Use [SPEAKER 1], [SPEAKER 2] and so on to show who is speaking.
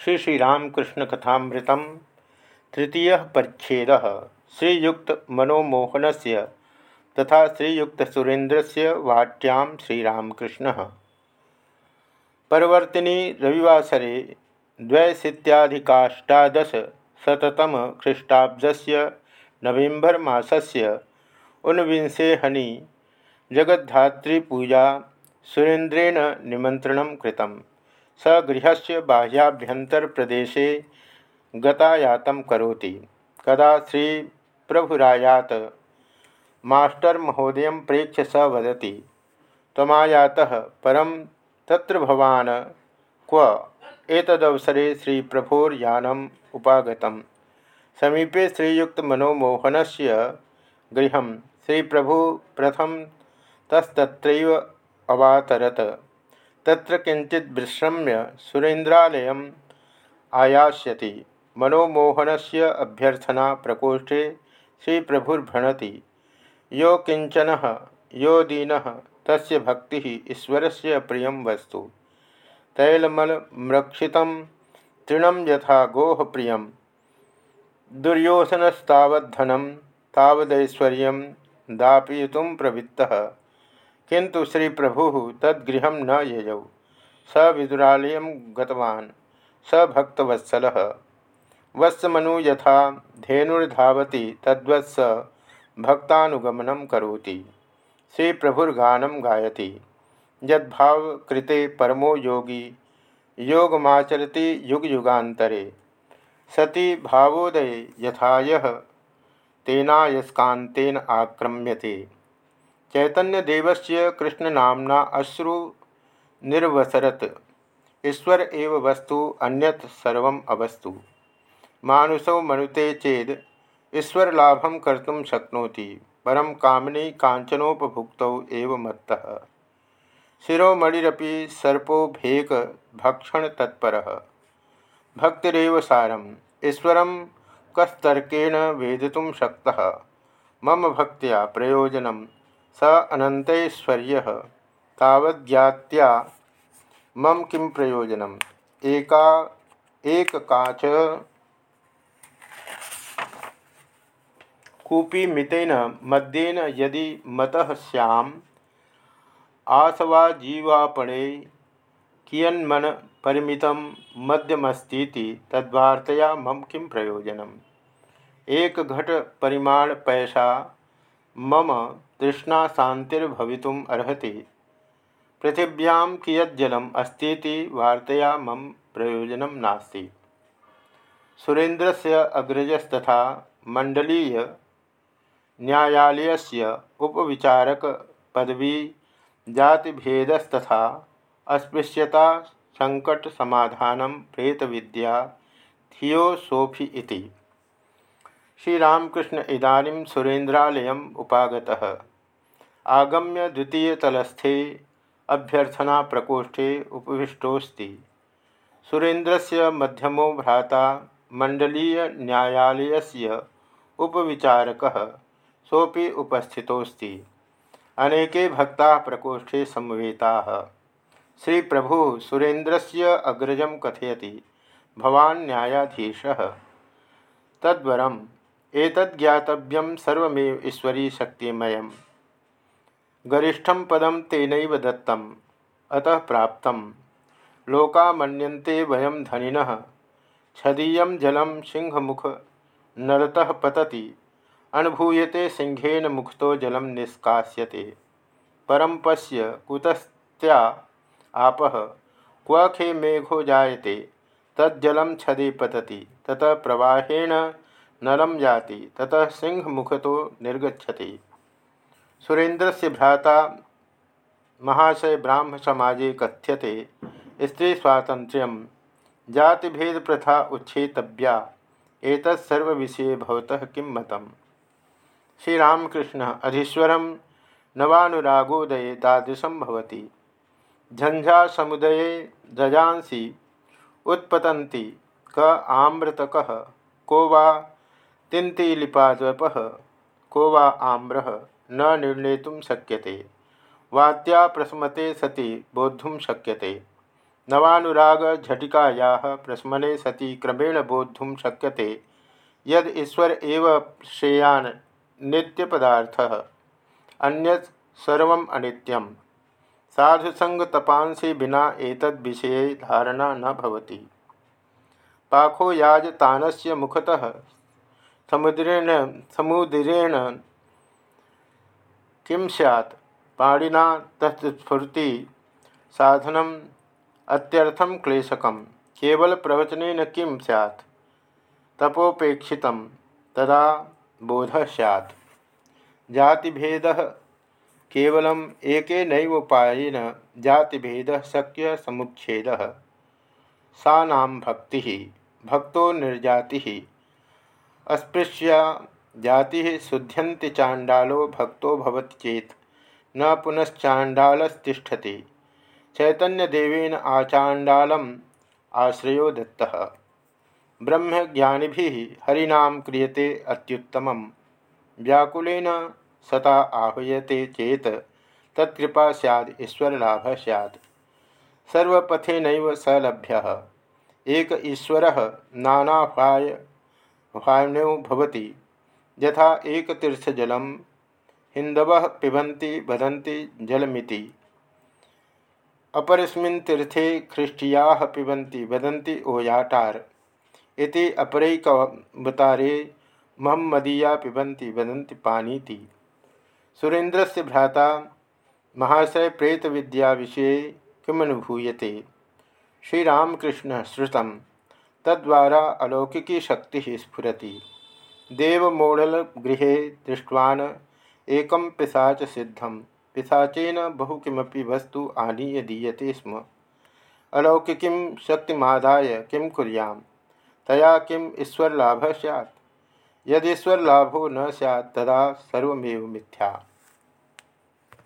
[SPEAKER 1] श्री श्रीरामकृष्ण कथामृत तृतीय परिच्छेद। श्रीयुक्त मनोमोहन से तथा श्रीयुक्त सुरेन्द्र से वाट्यां श्रीरामकृष्ण। परवर्तिनी रविवासरे द्वैशीत्याधिकाष्टादशतम ख्रीष्टाब्दस्य नवेम्बर मासस्य ऊनविंशेहनि जगद्धात्रीपूजा सुरेन्द्रेण निमंत्रण कृतम्। स गृह से बाह्याभ्यंतर प्रदेशे गतायात करोति। कदा श्री प्रभुरायात मास्टर महोदय प्रेक्ष्य स वदती परम तत्र भवान क्व? एतदवसरे श्री प्रभोर्यानम उपागतम। समीपे श्रीयुक्त मनोमोहन से गृह श्री प्रभु प्रथम तस्तत्रैव अवातरत। तत्र किंचित विश्रम्य सुरेन्द्रालय आयास्यति। मनोमोहन से अभ्यर्थना प्रकोष्ठे श्री प्रभुर्भणति यो किंचन यो दीन, तस्य भक्ति ईश्वर से प्रिय वस्तु। तैलमलमृक्षित तृण यथा गोह प्रिय दुर्योधनस्तावधनम तावदैश्वर्य दापयित प्रवृत्त। किंतु श्री प्रभु तद्गृह न ययौ स विदुरालय गतवान्। स भक्तवत्सल। यथा धेनुर्धावती तद्वत् स भक्तानुगमन करोति। श्री प्रभुर्गानम गायति। यद्भावकृते परमो योगी, योगमाचरति युग युगान्तरे सती भावोदय यथाय, तेनायस्कान्तेन आक्रम्यते। चैतन्यदेवस्य कृष्णनाम्ना अश्रु निर्वसरत ईश्वर एव वस्तु, अन्यत सर्वम अवस्तु। मानुषो मनुते चेद ईश्वरलाभं कर्तुं शक्नोति परम कामनी कांचनोपभुक्त एव मत्तः। शिरोमणिरपि सर्पो भेक भक्षण तत्पर भक्तिरव सारम, ईश्वर कस्तर्केण वेदितुं शक्तः। मम भक्तिया प्रयोजनम स अनंतैश्वर्य तावज्ञात्या मम किं प्रयोजन एका एक काच कूपी मितेन मद्येन यदि मत सैम आसवा जीवापणे कियन्मन परिमित मद्यमस्ती तद्वार्तया मम किं प्रयोजनम? एक घट परिमाण पैसा मम तृष्णा शांतिर्भवितुम अर्हति। पृथिव्यां कियज्जलम अस्तीति वार्तया मम प्रयोजन नास्ति। सुरेन्द्र से अग्रजस्तथा मंडलीय न्यायालयस्य उपविचारक पदवी जातिभेदस्तथा अस्पृश्यता संकट समाधान प्रेत विद्या थियोसोफी श्रीरामकृष्ण इदानीं सुरेन्द्रालयम् उपागतः। आगम्य द्वितीयतलस्थे अभ्यर्थना प्रकोष्ठे उपविष्टोस्ति सुरेन्द्रस्य मध्यमो भ्राता मंडलीय न्यायालयस्य उपविचारकः सोपि उपस्थितोस्ति अनेके भक्ता प्रकोष्ठे समवेताः। श्री प्रभु सुरेन्द्रस्य अग्रजं कथयति, भवान् न्यायाधीशः। तद्वरम् एतज्ञातव्यम सर्वमेव ईश्वरी शक्तिमय। गरिष्ठम तेन दत्त अतः प्राप्त लोका मनते वयम धनिन छदीय जलम सिंहमुख नलतः पतति, अनुभूयते सिंहेन मुखतो जलम निष्कास्यते। परम पश्य कुतस्त्या आपः क्वखे मेघो जायते तज्जलम छदे पतति, ततः प्रवाहेण नरम जाति ततः सिंह मुख तो निर्गछति सुरेन्द्र से भ्राता महाशय ब्राह्म समाजे कथ्यते, स्त्री स्वातंत्र्य जातिभेद प्रथा उच्छेतव्या एक विषय भवतः किं मतम? श्रीरामकृष्ण, अधीश्वर नवानुरागोदये तादृशं क आम्रतक को वा तिन्तिलिपाद्वप को वा आम्र न निर्णेतुं शक्यते। वात्या प्रसमते सति बोद्धुं शक्यते। नवानुराग झटिकाया प्रश्मने सति क्रमेण बोद्धुम शक्यते। यद ईश्वर एव श्रेयान नित्य पदार्थ अन्यत सर्वम अनित्यम। साधुसंग तपांसी बिना एतद विषय धारणा न भवति। पाखो याजतानस्य मुखतः समुद्रेण समुद्रेण। किं सैत् पाणिना तत्स्फूर्ति साधनम अत्यर्थम क्लेशकम। केवल प्रवचन किं सैत् तपोपेक्षित तदा बोध सैत् जातिभेद केवलम एक उपायन जातिभेद शक्य समुच्छेद। सा भक्ति, भक्तो निर्जाति। अस्पृश्या जाति शुद्ध्यंति चांडालो भक्तो भवति चेत। न पुनश्चांडालस्तिष्ठति चैतन्यदेवेन आचाण्डालम् आश्रयो दत्तः। ब्रह्मज्ञानिभिः हरिना क्रियते अत्युत्तमं व्याकुलेन सता आहूयते चेत तत्कृपा सैद ईश्वरलाभ सैद सर्वपथेन स लभ्य एक ईश्वर नानाभाय भवति। यथा एक तीर्थजलम हिंदव पिबंती वदंती जलमिति। अपरस्मिन् तीर्थे ख्रीष्टिया पिबंती वदंती ओयाटार इति अपरैकवतारे महम्मदीया पिबंती वदंती पानीति। सुरेन्द्र से भ्राता, महाशय प्रेत विद्या विषय किमनुभूयते? श्रीरामकृष्ण श्रुत तद्वारा अलौकिकी शक्ति स्फुरति। देवमोडल गृह दृष्टवान एकम पिशाच सिद्धम पिशाचेन बहु किमपि वस्तु आनीय दीयते स्म। अलौकिकीं शक्तिमादाय किं कुर्यां? तया किम् ईश्वरलाभः स्यात्? यदीश्वरलाभो न सैत् तदा मिथ्या।